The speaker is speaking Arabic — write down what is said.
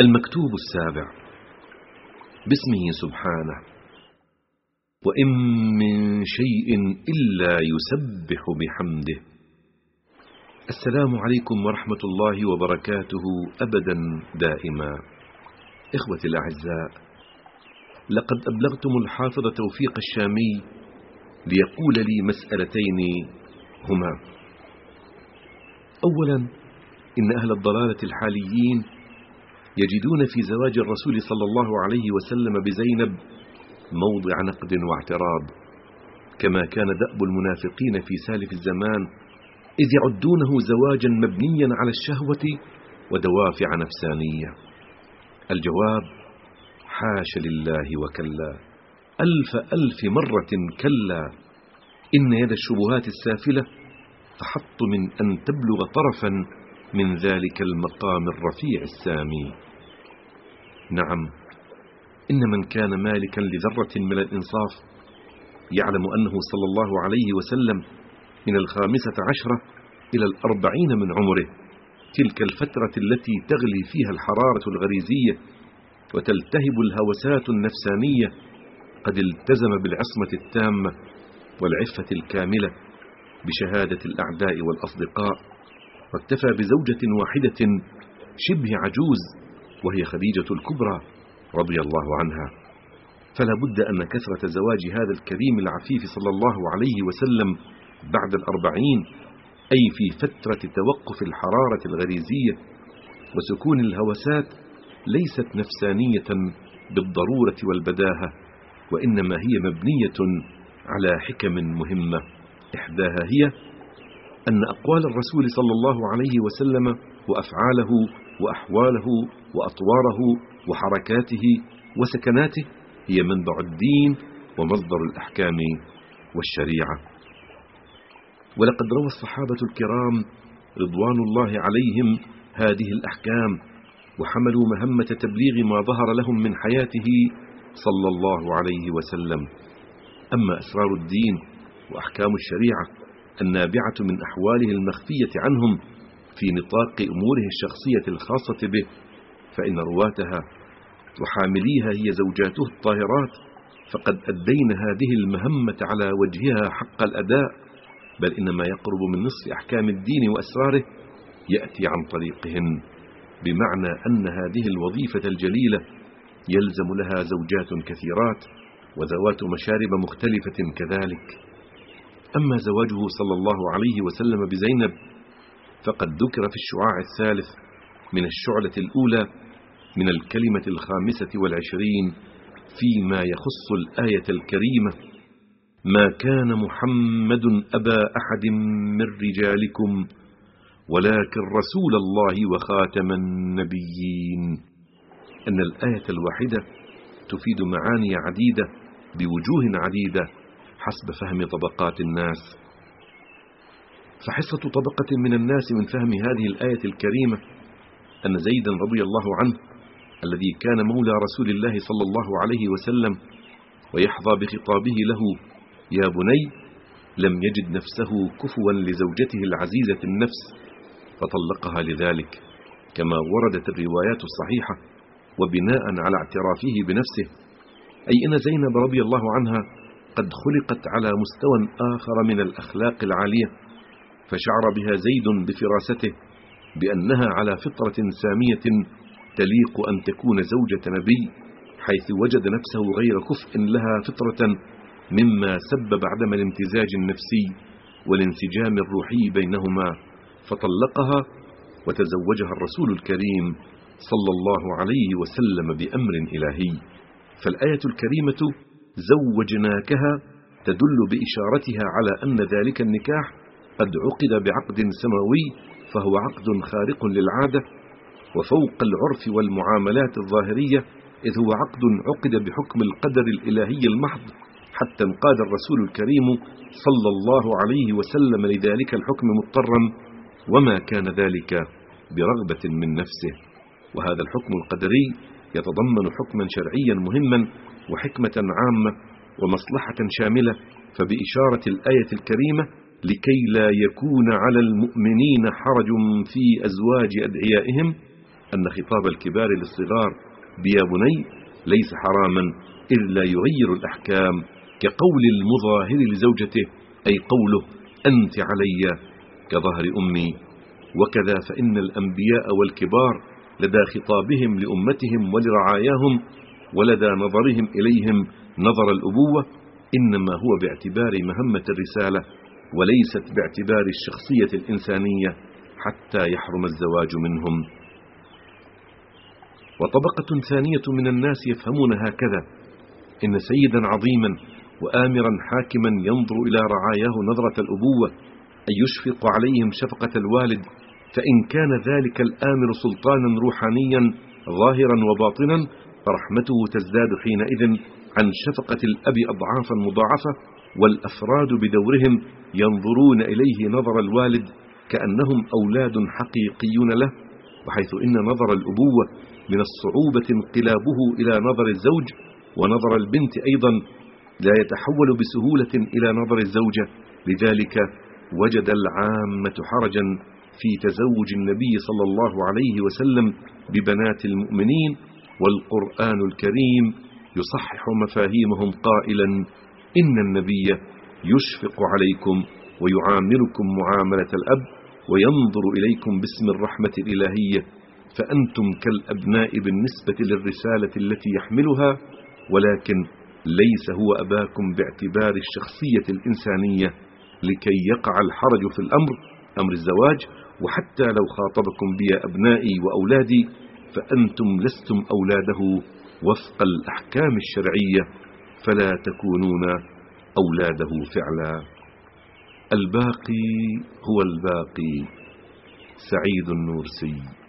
المكتوب السابع. باسمه سبحانه. وإن من شيء إلا يسبح بحمده. السلام عليكم ورحمة الله وبركاته أبدا دائما. إخوتي الأعزاء لقد أبلغتم الحافظ توفيق الشامي ليقول لي مسألتين هما. أولا إن أهل الضلالة الحاليين يجدون في زواج الرسول صلى الله عليه وسلم بزينب موضع نقد واعتراض كما كان دأب المنافقين في سالف الزمان إذ يعدونه زواجا مبنيا على الشهوة ودوافع نفسانية. الجواب حاش لله وكلا. ألف ألف مرة كلا. إن يد الشبهات السافلة أحط من أن تبلغ طرفا من ذلك المقام الرفيع السامي. نعم. إن من كان مالكا لذرة من الإنصاف يعلم أنه صلى الله عليه وسلم من الخامسة عشرة إلى الأربعين من عمره تلك الفترة التي تغلي فيها الحرارة الغريزية وتلتهب الهوسات النفسانية قد التزم بالعصمة التامة والعفة الكاملة بشهادة الأعداء والأصدقاء واكتفى بزوجة واحدة شبه عجوز وهي خديجة الكبرى رضي الله عنها. فلا بد أن كثرة زواج هذا الكريم العفيف صلى الله عليه وسلم بعد الأربعين أي في فترة توقف الحرارة الغريزية وسكون الهوسات ليست نفسانية بالضرورة والبداهة وإنما هي مبنية على حكم مهمة. إحداها هي أن أقوال الرسول صلى الله عليه وسلم وأفعاله وأحواله وأطواره وحركاته وسكناته هي منبع الدين ومصدر الأحكام والشريعة. ولقد روى الصحابة الكرام رضوان الله عليهم هذه الأحكام وحملوا مهمة تبليغ ما ظهر لهم من حياته صلى الله عليه وسلم. أما أسرار الدين وأحكام الشريعة النابعة من أحواله المخفية عنهم في نطاق أموره الشخصية الخاصة به فإن رواتها وحامليها هي زوجاته الطاهرات فقد أدين هذه المهمة على وجهها حق الأداء بل إن ما يقرب من نصف أحكام الدين وأسراره يأتي عن طريقهن بمعنى أن هذه الوظيفة الجليلة يلزم لها زوجات كثيرات وذوات مشارب مختلفة كذلك. أما زواجه صلى الله عليه وسلم بزينب فقد ذكر في الشعاع الثالث من الشعلة الأولى من الكلمة الخامسة والعشرين فيما يخص الآية الكريمة ما كان محمد أبا أحد من رجالكم ولكن رسول الله وخاتم النبيين. أن الآية الواحدة تفيد معاني عديدة بوجوه عديدة حسب فهم طبقات الناس. فحصة طبقة من الناس من فهم هذه الآية الكريمة أن زيدا رضي الله عنه الذي كان مولى رسول الله صلى الله عليه وسلم ويحظى بخطابه له يا بني لم يجد نفسه كفوا لزوجته العزيزة النفس فطلقها لذلك كما وردت الروايات الصحيحة وبناء على اعترافه بنفسه. أي أن زينب رضي الله عنها قد خلقت على مستوى آخر من الأخلاق العالية فشعر بها زيد بفراسته بأنها على فطرة سامية تليق أن تكون زوجة نبي حيث وجد نفسه غير كفء لها فطرة مما سبب عدم الامتزاج النفسي والانسجام الروحي بينهما فطلقها وتزوجها الرسول الكريم صلى الله عليه وسلم بأمر إلهي. فالآية الكريمة زوجناكها تدل بإشارتها على أن ذلك النكاح قد عقد بعقد سماوي فهو عقد خارق للعادة وفوق العرف والمعاملات الظاهرية إذ هو عقد عقد بحكم القدر الإلهي المحض حتى انقاد الرسول الكريم صلى الله عليه وسلم لذلك الحكم مضطرا وما كان ذلك برغبة من نفسه. وهذا الحكم القدري يتضمن حكما شرعيا مهما وحكمة عامة ومصلحة شاملة فبإشارة الآية الكريمة لكي لا يكون على المؤمنين حرج في أزواج أدعيائهم أن خطاب الكبار للصغار بيا بني ليس حراما إلا يغير الأحكام كقول المظاهر لزوجته أي قوله أنت علي كظهر أمي. وكذا فإن الأنبياء والكبار لدى خطابهم لأمتهم ولرعاياهم ولدى نظرهم إليهم نظر الأبوة إنما هو باعتبار مهمة الرسالة وليست باعتبار الشخصية الإنسانية حتى يحرم الزواج منهم. وطبقة ثانية من الناس يفهمون هكذا إن سيدا عظيما وآمرا حاكما ينظر إلى رعاياه نظرة الأبوة أن يشفق عليهم شفقة الوالد فإن كان ذلك الآمر سلطانا روحانيا ظاهرا وباطنا فرحمته تزداد حينئذ عن شفقة الأب أضعافا مضاعفة والأفراد بدورهم ينظرون إليه نظر الوالد كأنهم أولاد حقيقيون له وحيث إن نظر الأبوة من الصعوبة انقلابه إلى نظر الزوج ونظر البنت أيضا لا يتحول بسهولة إلى نظر الزوجة. لذلك وجد العامة حرجا في تزوج النبي صلى الله عليه وسلم ببنات المؤمنين والقرآن الكريم يصحح مفاهيمهم قائلا إن النبي يشفق عليكم ويعاملكم معاملة الأب وينظر إليكم باسم الرحمة الإلهية فأنتم كالأبناء بالنسبة للرسالة التي يحملها ولكن ليس هو أباكم باعتبار الشخصية الإنسانية لكي يقع الحرج في الأمر أمر الزواج وحتى لو خاطبكم بي أبنائي وأولادي فأنتم لستم أولاده وفق الأحكام الشرعية فلا تكونون أولاده فعلا. الباقي هو الباقي. سعيد النورسي.